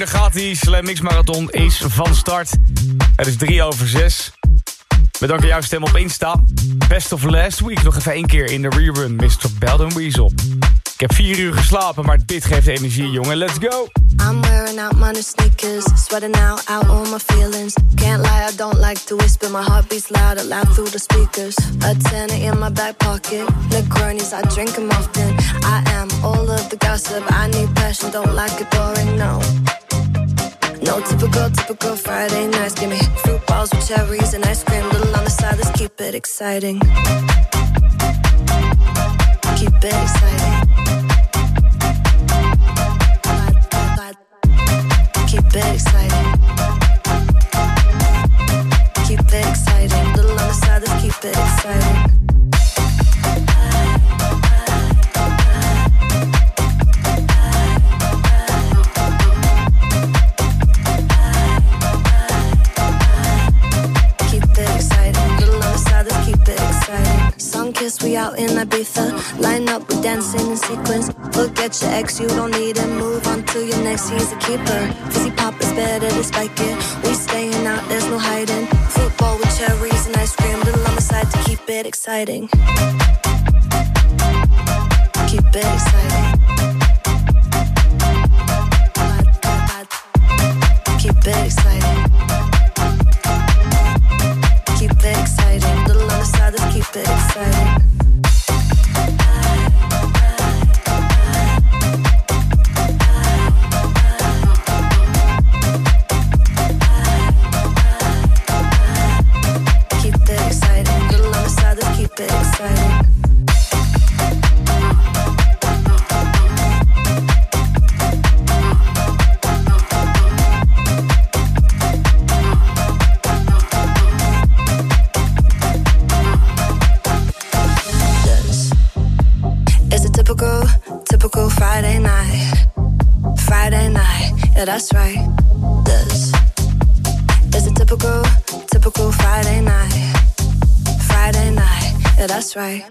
Daar gaat hij. Slam Mix Marathon is van start. Het is drie over zes. Bedankt jouw stem op Insta. Best of last week. Nog even één keer in de rerun. Mr. Belden Weasel. Ik heb vier uur geslapen, maar dit geeft energie, jongen. Let's go! I'm wearing out my new sneakers, sweating out, out all my feelings. Can't lie, I don't like to whisper. My heart beats loud, loud through the speakers. A tenner in my back pocket. Negronis, I drink them often. I am all of the gossip. I need passion, don't like it boring, no. No typical, typical Friday nights. Give me fruit balls with cherries and ice cream. Little on the side, let's keep it exciting. Keep it exciting. Keep it exciting. Keep it exciting. Little on the side, let's keep it exciting. Out in Ibiza. Line up, we dancing in sequence. Forget your ex, you don't need him. Move on to your next, he's a keeper. Fizzy pop is better to spike it. We staying out, there's no hiding. Football with cherries and ice cream. Little on the side to keep it exciting. Keep it exciting. Keep it exciting. Right.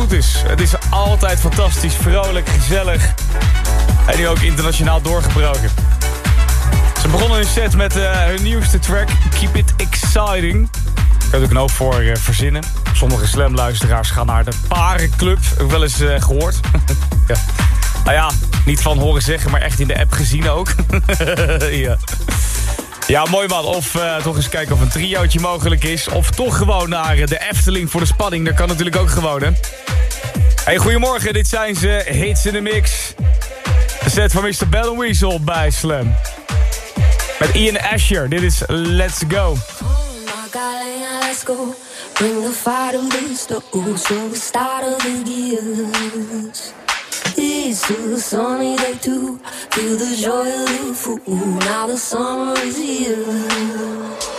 Goed is. Het is altijd fantastisch, vrolijk, gezellig. En nu ook internationaal doorgebroken. Ze begonnen hun set met uh, hun nieuwste track, Keep It Exciting. Daar heb ik een hoop voor uh, verzinnen. Sommige slamluisteraars gaan naar de Parenclub. Ook wel eens uh, gehoord. ja. Nou ja, niet van horen zeggen, maar echt in de app gezien ook. ja. Ja, mooi man. Of toch eens kijken of een triootje mogelijk is. Of toch gewoon naar de Efteling voor de spanning. Dat kan natuurlijk ook gewoon, hè. Hey, goedemorgen. Dit zijn ze. Hits in the Mix. De set van Mr. Bell Weasel bij Slam. Met Ian Asher. Dit is Let's Go. Oh let's go. Bring the fire to the stove. So we start of the gears. It's a sunny day too. Feel the joy of the fool. Now the summer is here.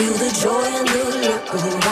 Feel the joy and the love.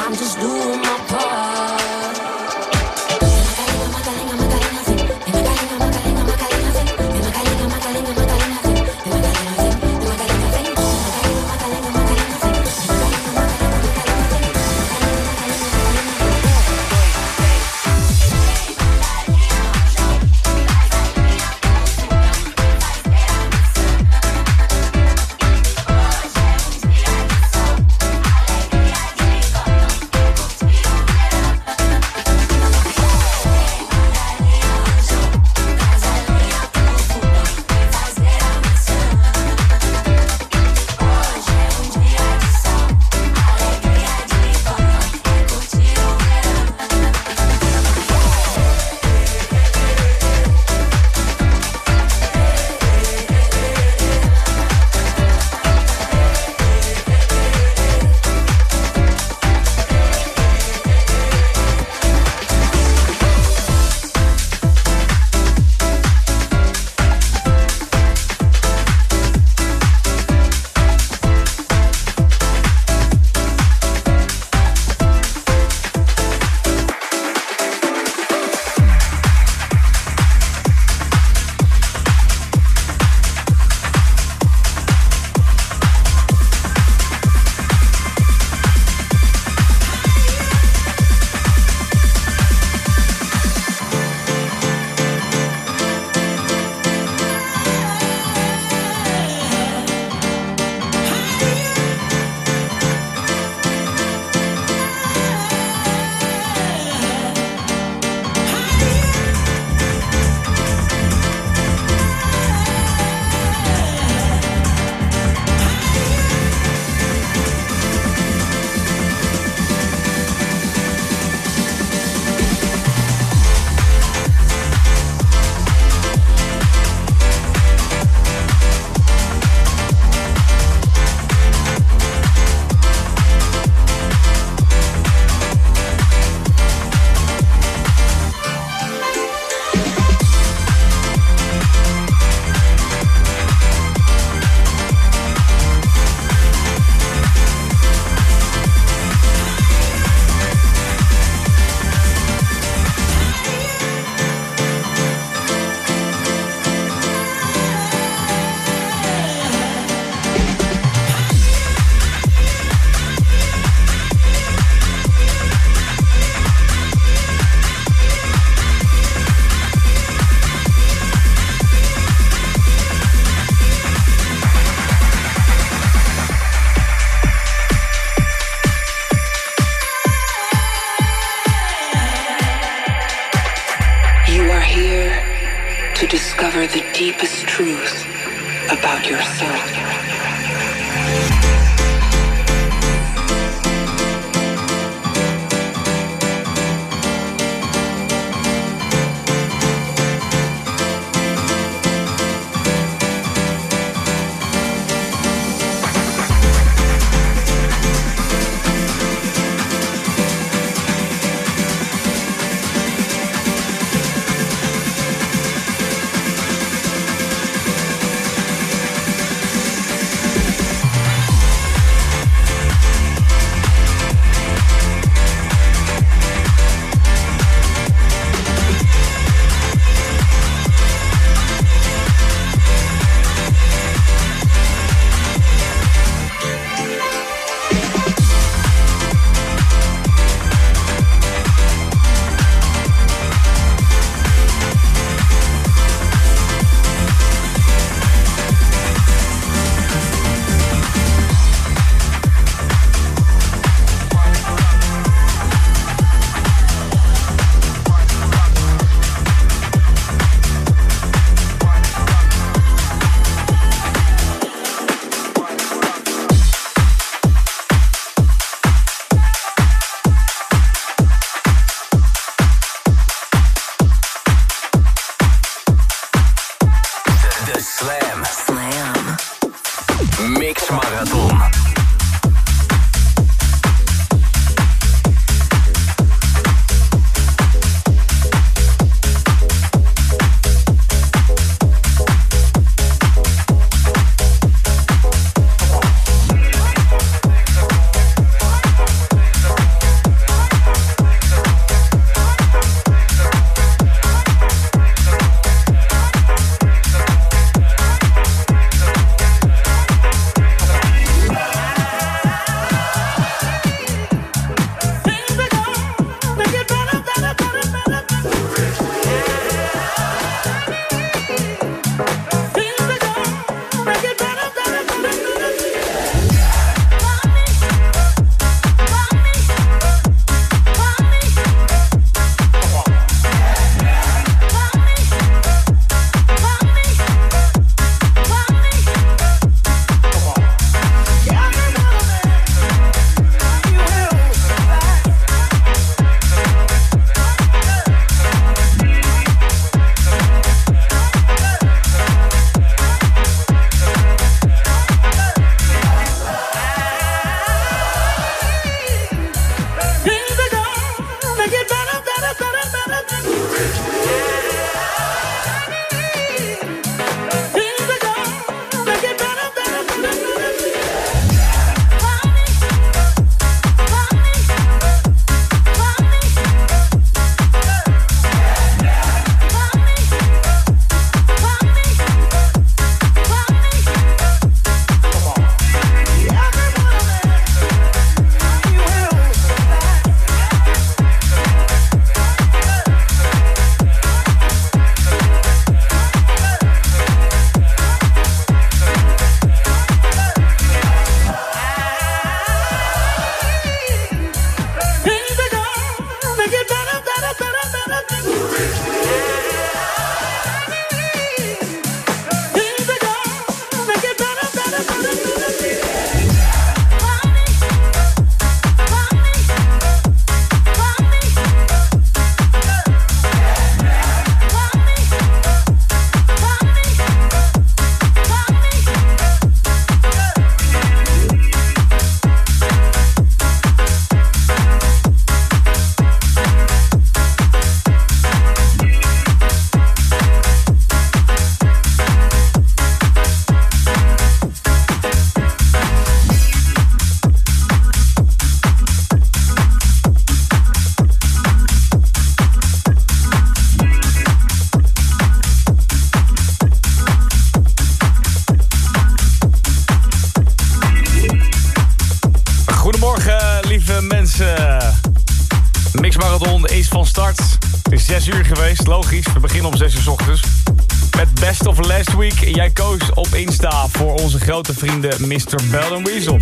Mr. Bell Weasel.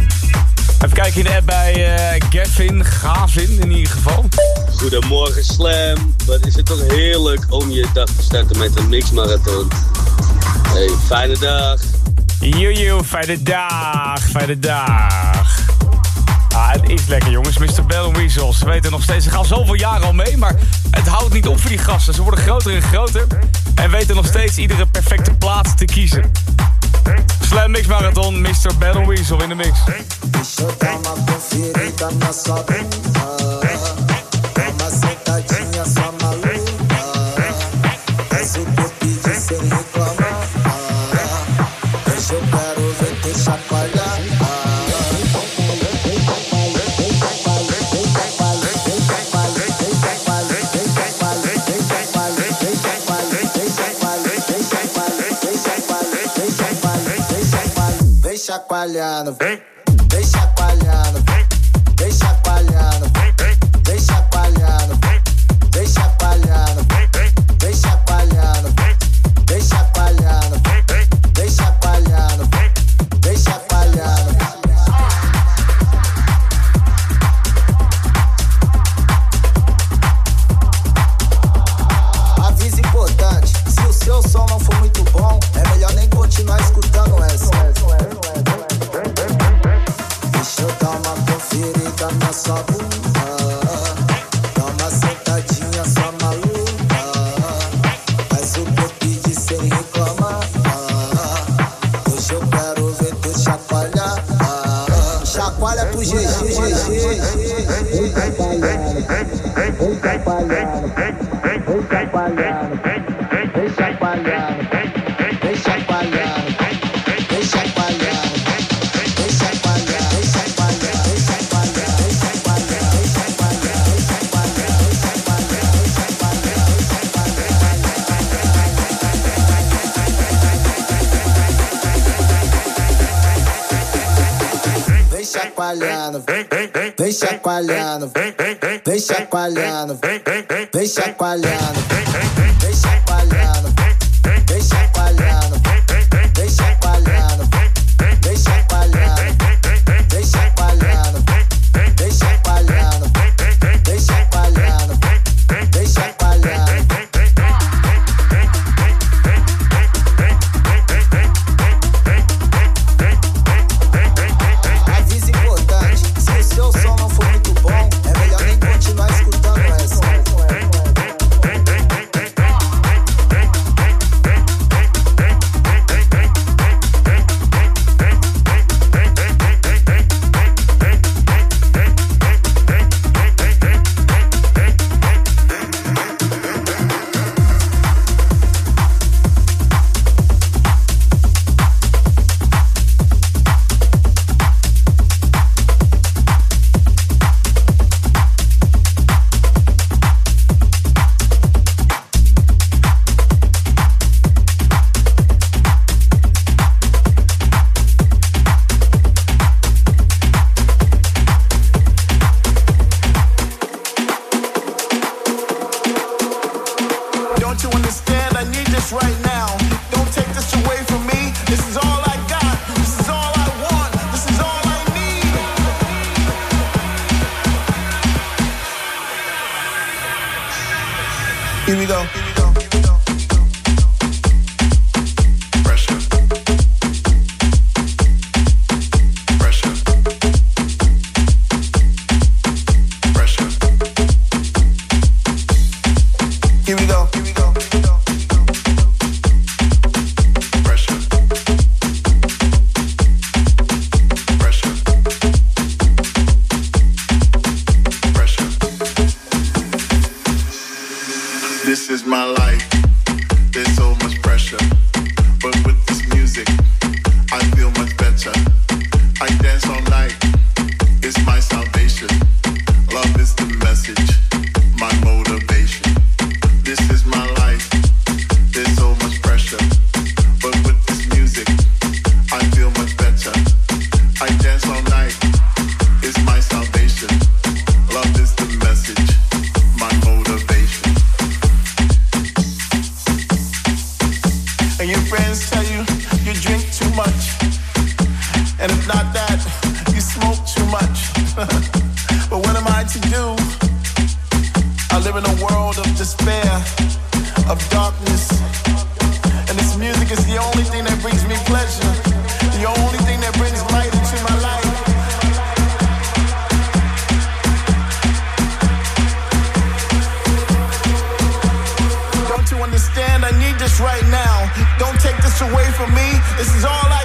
Even kijken in de app bij uh, Gavin, Gavin in ieder geval. Goedemorgen Slam. Wat is het toch heerlijk om je dag te starten met een mixmarathon. Hey, fijne dag. Jojo, fijne dag, fijne dag. Ah, het is lekker jongens, Mr. Bell Weasels. Ze weten nog steeds, ze gaan zoveel jaren al mee, maar het houdt niet op voor die gasten. Ze worden groter en groter en weten nog steeds iedere perfecte plaats te kiezen. Slam Mix Marathon, Mr. Battle Weasel in de mix. trabalhando. Hein? Chacoalhando, vem chacoalhando, vem chacoalhando, vem chacoalhando, Here we go. right now. Don't take this away from me. This is all I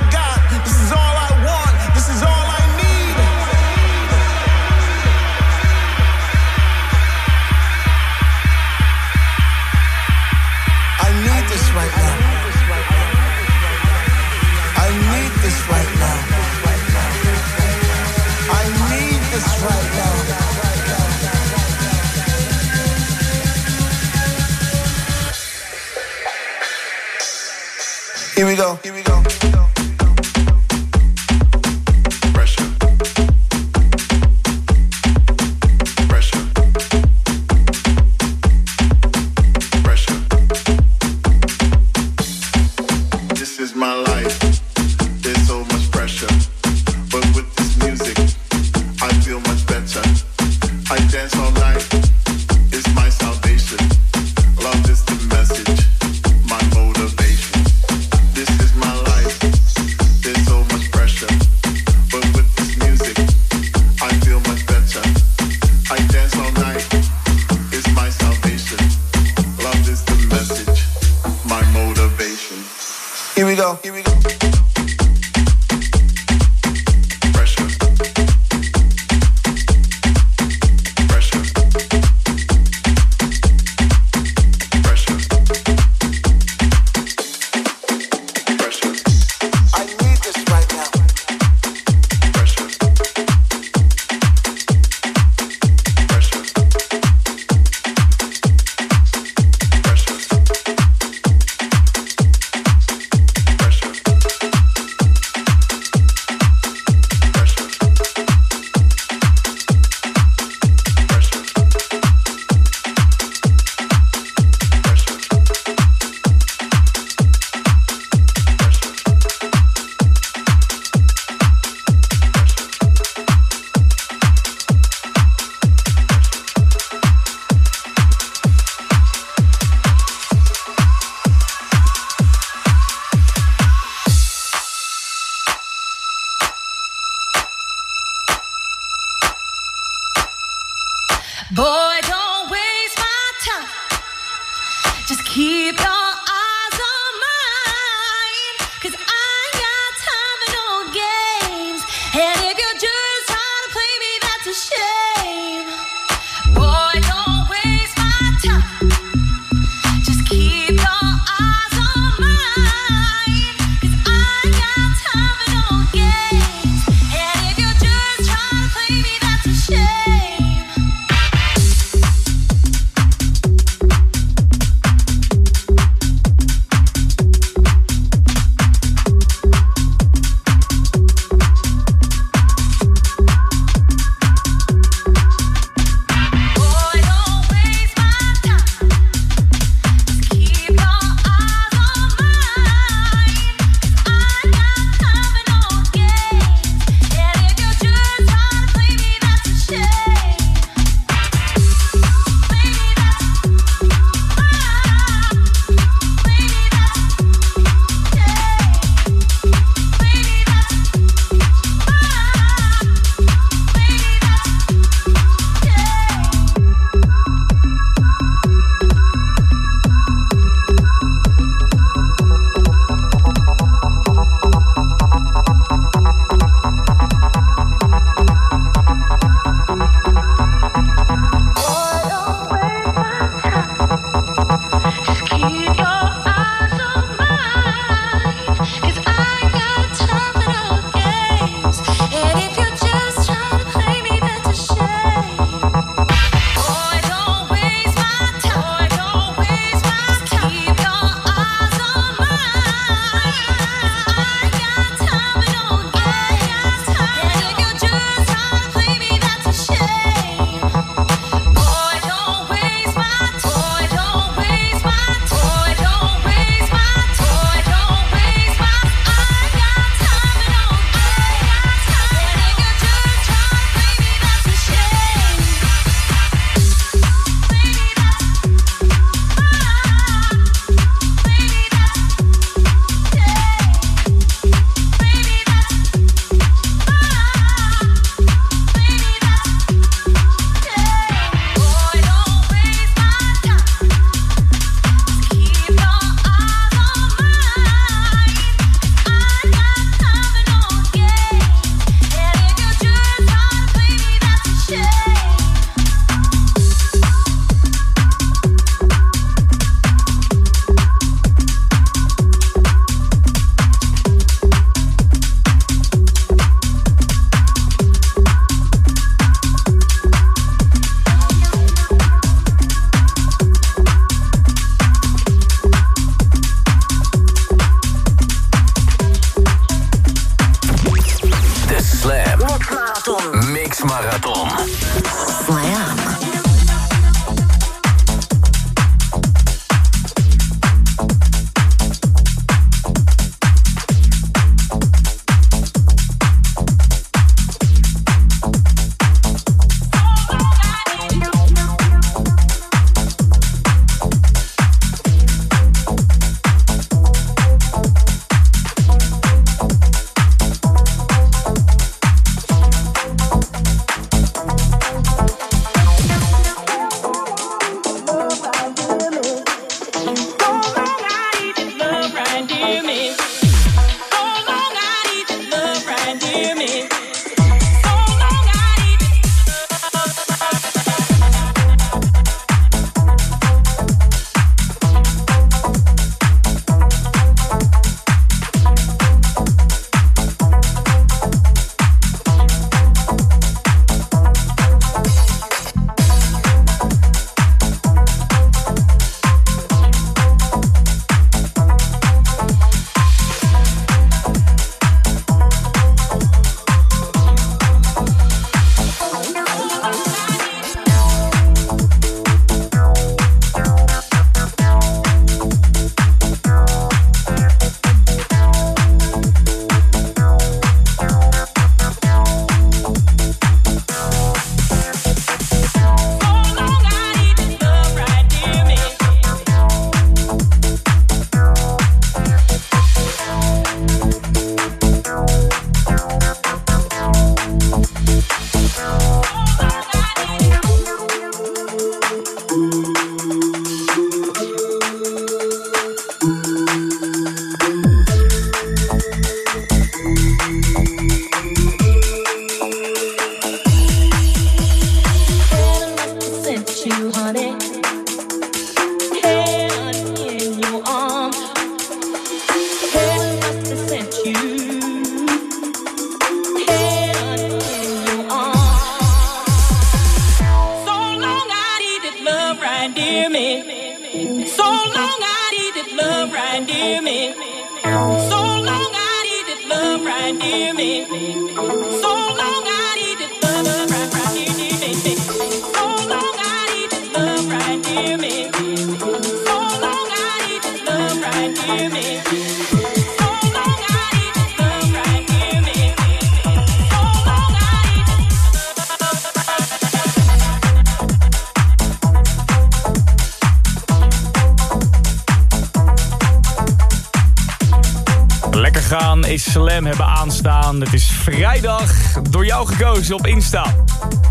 Slam hebben aanstaan. Het is vrijdag, door jou gekozen op Insta.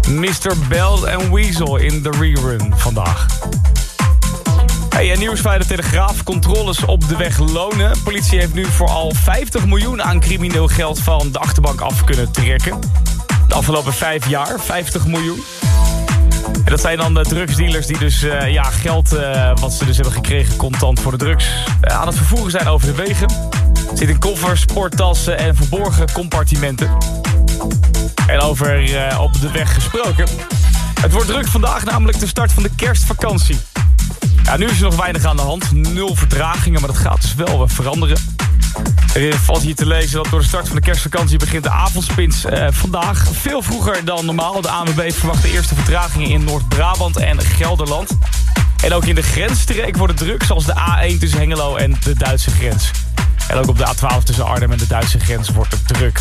Mr. Belt en Weasel in de rerun vandaag. Hey, nieuws de Telegraaf. Controles op de weg lonen. Politie heeft nu vooral 50 miljoen aan crimineel geld van de achterbank af kunnen trekken. De afgelopen vijf jaar, 50 miljoen. En dat zijn dan de drugsdealers die dus uh, ja, geld uh, wat ze dus hebben gekregen contant voor de drugs uh, aan het vervoeren zijn over de wegen. Zit in koffers, sporttassen en verborgen compartimenten. En over uh, op de weg gesproken. Het wordt druk vandaag, namelijk de start van de kerstvakantie. Ja, nu is er nog weinig aan de hand. Nul vertragingen, maar dat gaat dus wel veranderen. Er valt hier te lezen dat door de start van de kerstvakantie begint de avondspins uh, vandaag. Veel vroeger dan normaal. De ANWB verwacht de eerste vertragingen in Noord-Brabant en Gelderland. En ook in de grensstreek wordt het druk, zoals de A1 tussen Hengelo en de Duitse grens. En ook op de A12 tussen Arnhem en de Duitse grens wordt het druk.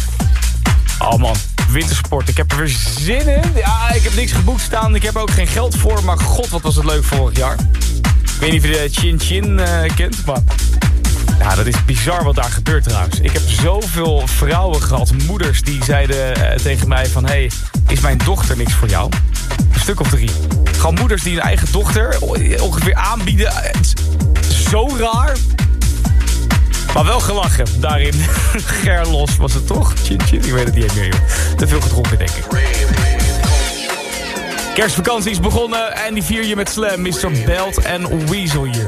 Oh man, wintersport. Ik heb er weer zin in. Ja, ik heb niks geboekt staan. Ik heb ook geen geld voor. Maar god, wat was het leuk vorig jaar. Ik weet niet of je de Chin Chin uh, kent, maar... Ja, dat is bizar wat daar gebeurt trouwens. Ik heb zoveel vrouwen gehad, moeders, die zeiden uh, tegen mij van... hey, is mijn dochter niks voor jou? Een stuk of drie. Gewoon moeders die hun eigen dochter ongeveer aanbieden. Zo raar. Maar wel gelachen daarin. Gerlos was het toch? Chin chin, ik weet het niet meer. Te veel gedronken, denk ik. Kerstvakantie is begonnen en die vier je met Slam, Mr. Belt en Weasel hier.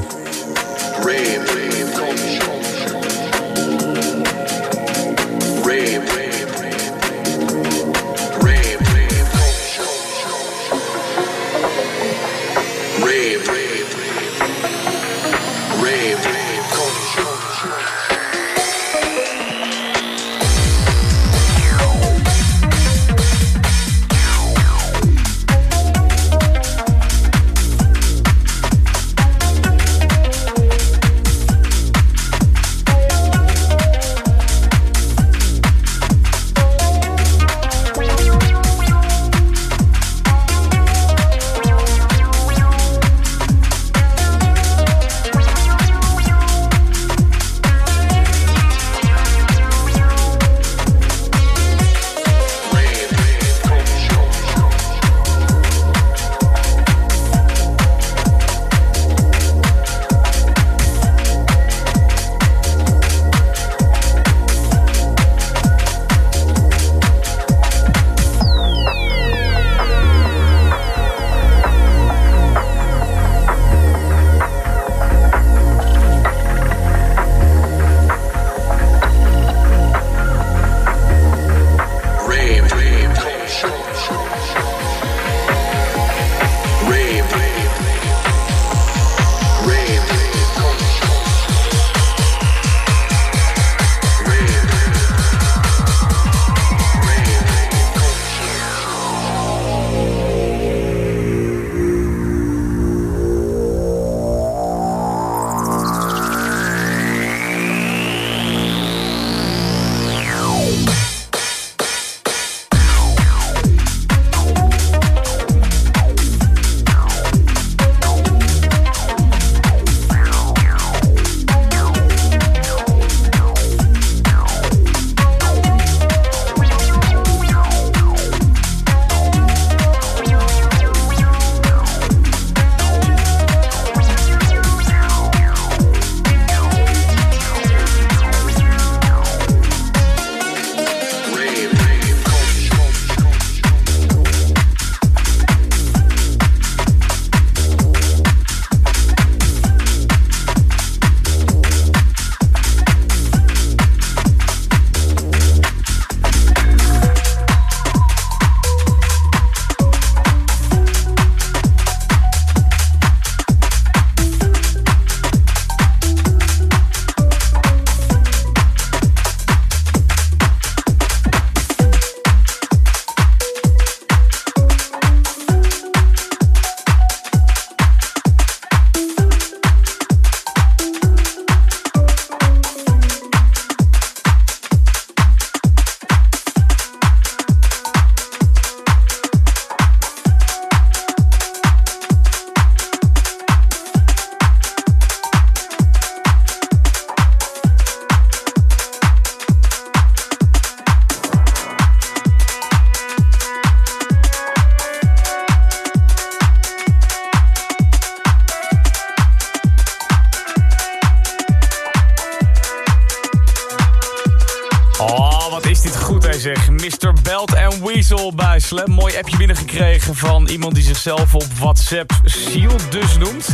Mooi appje binnengekregen van iemand die zichzelf op WhatsApp Seal dus noemt.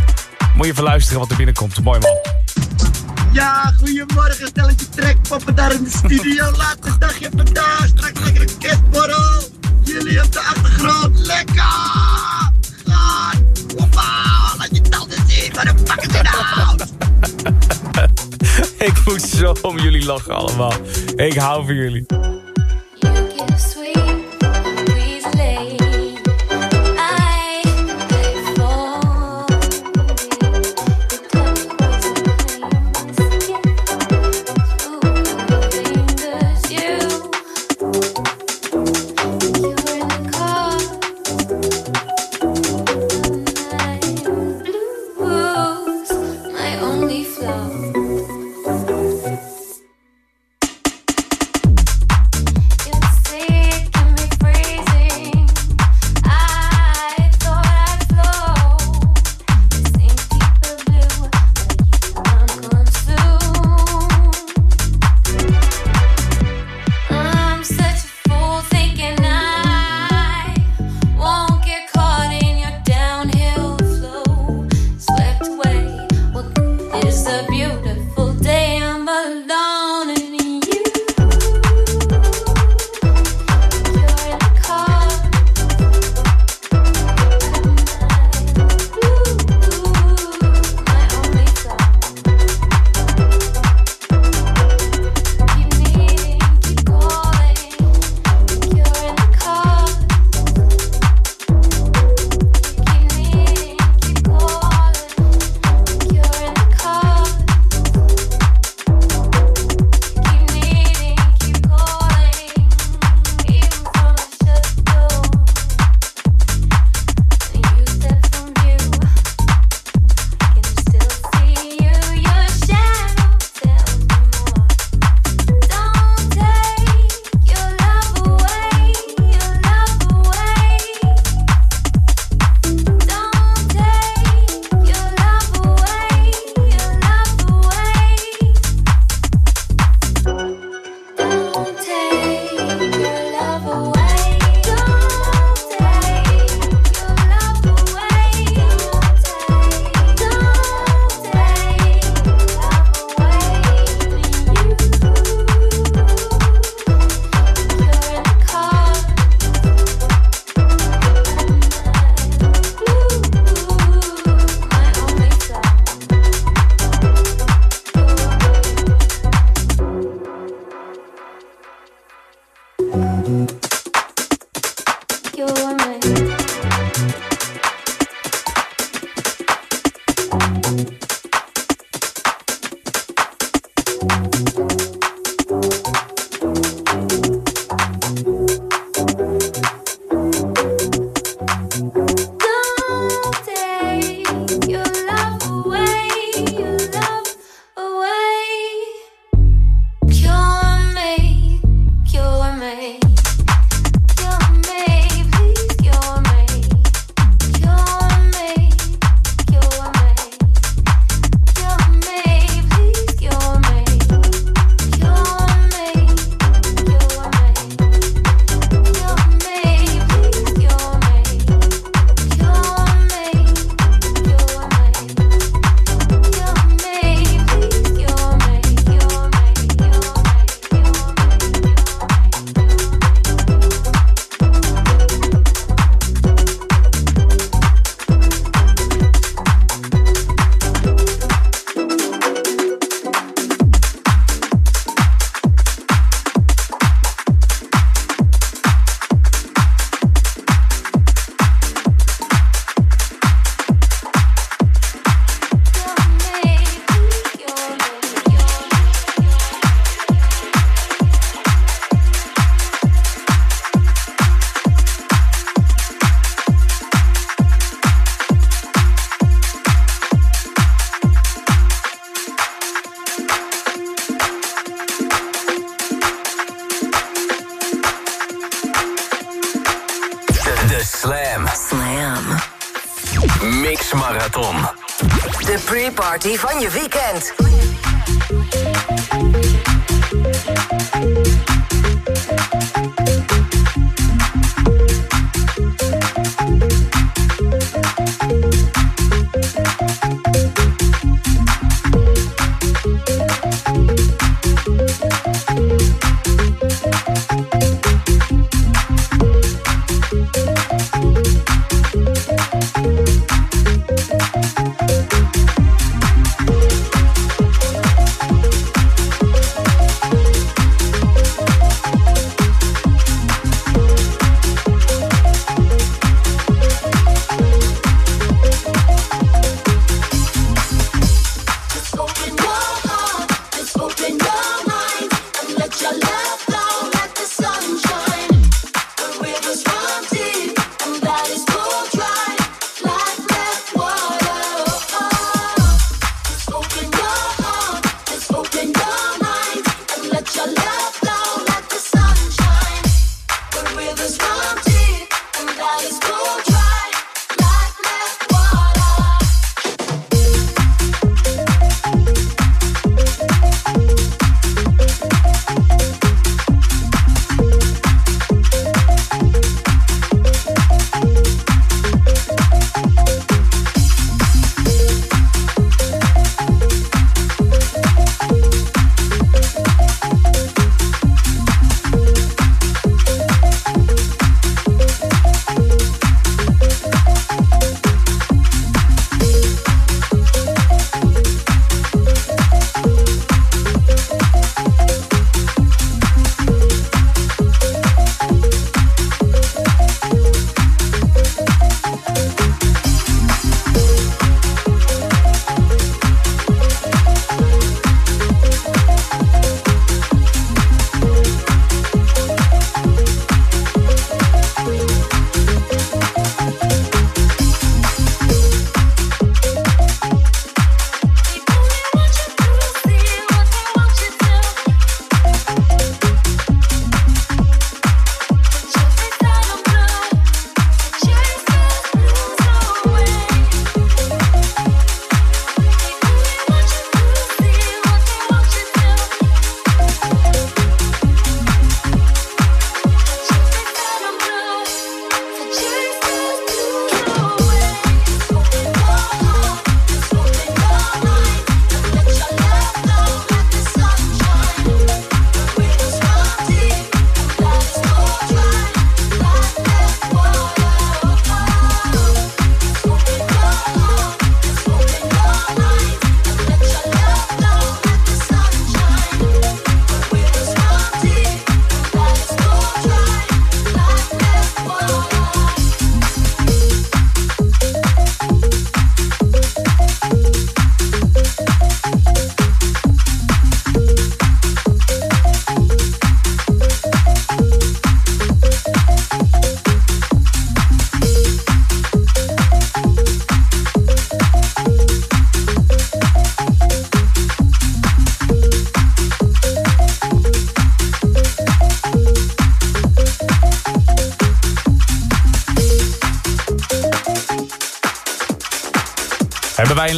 Moet je even luisteren wat er binnenkomt. Mooi man. Ja, goedemorgen, stelletje trek, papa daar in de studio. Laatste dagje vandaag, straks lekker een Borrel. Jullie op de achtergrond, lekker! Gaan! Hoppa, laat je tanden zien, van een pak het! Ik moet zo om jullie lachen allemaal. Ik hou van jullie.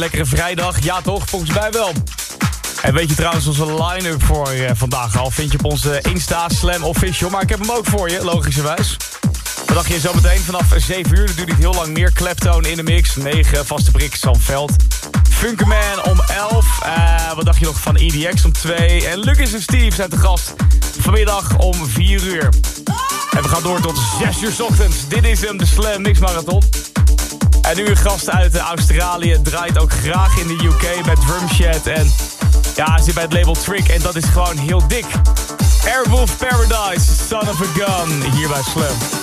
Lekkere vrijdag? Ja toch, volgens mij wel. En weet je trouwens onze line-up voor vandaag al? Vind je op onze Insta Slam Official. Maar ik heb hem ook voor je, logischerwijs. Wat dacht je zometeen vanaf 7 uur? Dat duurt niet heel lang meer. Kleptoon in de mix. 9 vaste prik, Sam Veld. Funkerman om 11. Eh, wat dacht je nog van EDX om 2. En Lucas en Steve zijn te gast vanmiddag om 4 uur. En we gaan door tot 6 uur 's ochtends. Dit is hem, de Slam Mix Marathon. En nu een gast uit Australië draait ook graag in de UK met Drumshed. En ja, hij zit bij het label Trick en dat is gewoon heel dik. Airwolf Paradise, Son of a Gun, hier bij Slam.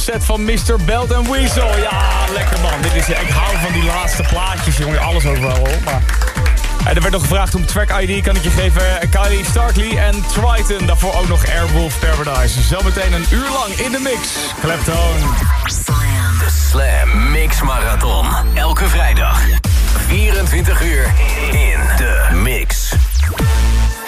Set van Mr. Belt and Weasel. Ja, lekker man. Dit is, ik hou van die laatste plaatjes, jongen. Alles overal hoor. Maar... En er werd nog gevraagd om track ID, kan ik je geven. Kylie Starkley en Triton. Daarvoor ook nog Airwolf Paradise. Zometeen een uur lang in de mix. Kleptoon. De Slam Mix Marathon. Elke vrijdag. 24 uur